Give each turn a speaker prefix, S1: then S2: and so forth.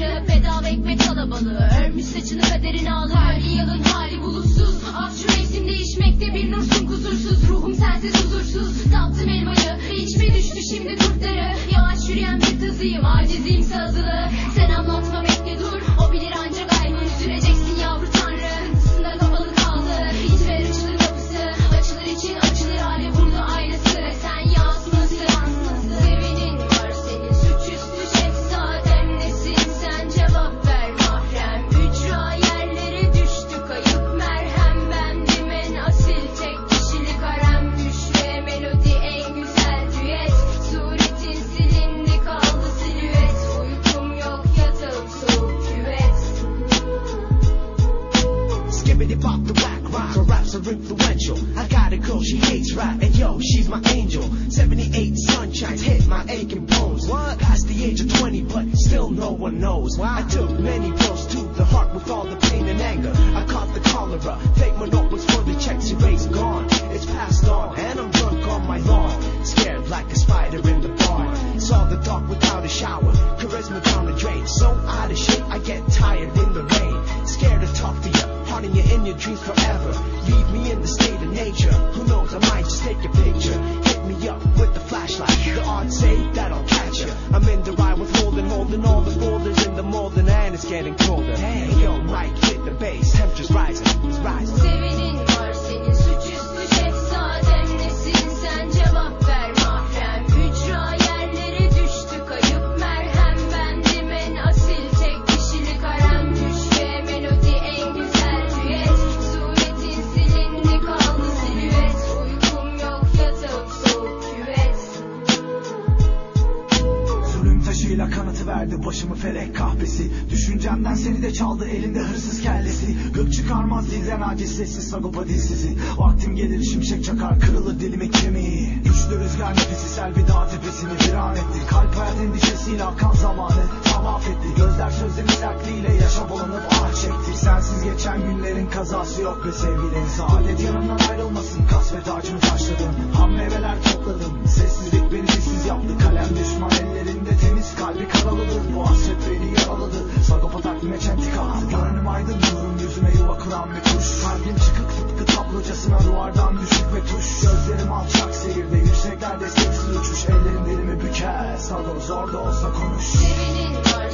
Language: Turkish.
S1: Bedava ekmek alabalığı Örmüş saçını kaderini alır. Her yılın hali bulur.
S2: Skibbity pop the whack rock. Her raps are influential. I got a girl, she hates rap, and yo, she's my angel. 78 sunshines hit my aching bones. What? Past the age of 20, but still no one knows. I took many blows to the heart with all the pain and anger. I caught the cholera. Fake monopoles for the checks erased, gone. It's passed on, to you, in your dreams forever. Leave me in the state of nature. Who knows, I might just take a picture. Hit me up with the flashlight. The odds say that I'll catch you. I'm in the ride with holding, holding all the folders in the molding, and it's getting colder. Hey, yo, Mike,
S3: Zulüm taşıyla kanıtı verdi başımı felek kahvesi Düşüncemden seni de çaldı elinde hırsız kellesi. Gök çıkarmaz dilden aciz sessiz sagopa dilsizi Vaktim gelir şimşek çakar kırılır dilimin kemiği. Güçlü rüzgar nefesi selvi dağ tepesini viran etti. Kalp hayat endişesiyle akan zamanı tavaf etti Gözler sözlerin sertliğiyle yaşa bulanıp ah çekti. Sensiz geçen günlerin kazası yok be sevgilin Saadet yanımdan ayrılmasın kas ve tacımı taşladım. Ham meyveler topladım Sessizlik tıpkı tablocasına duvardan düşük ve tuş Gözlerim alçak seyirde yükseklerde sessiz uçuş. Ellerim dilimi büker. Sago zor da olsa konuş.
S1: Sevinin var